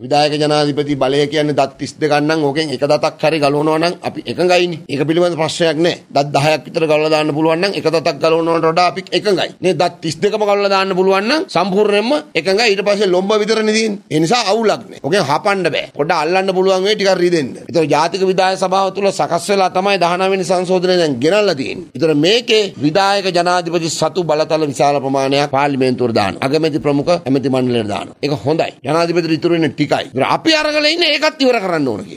විදායක ජනාධිපති බලය කියන්නේ දත් 32 නම් ඕකෙන් එක දතක් හරි ගලවනවා නම් අපි එකඟයිනේ. ඒක පිළිබඳ ප්‍රශ්නයක් නැහැ. දත් 10ක් විතර ගලවලා දාන්න පුළුවන් නම් එක දතක් ගලවනවට වඩා අපි එකඟයි. නේ දත් 32කම ගලවලා දාන්න පුළුවන් නම් සම්පූර්ණයෙන්ම එකඟයි. ඊට පස්සේ ලොම්බ විතරනේ තියෙන්නේ. ඒ නිසා අවුලක් නැහැ. ඕකෙන් හපන්න බෑ. පොඩ්ඩක් අල්ලන්න පුළුවන් වෙයි ටිකක් රිදෙන්න. ඒතර ජාතික විදායක සභාව තුල සකස් වෙලා තමයි 19 වෙනි සංශෝධනය දැන් ගෙනල්ලා තියෙන්නේ. ඒතර මේකේ විදායක ජනාධිපති සතු බලතල විශාල ප්‍රමාණයක් පාර්ලිමේන්තුවට දානවා. අගමැති ප්‍රමුඛ ඇමති මණ්ඩලයට දානවා. ඒක හොඳයි. ජනාධිපතිට ඉතුරු වෙන්නේ ටිකයි. අපි අරගෙන ඉන්නේ ඒකත් ඉවර කරන්න ඕන කියලා.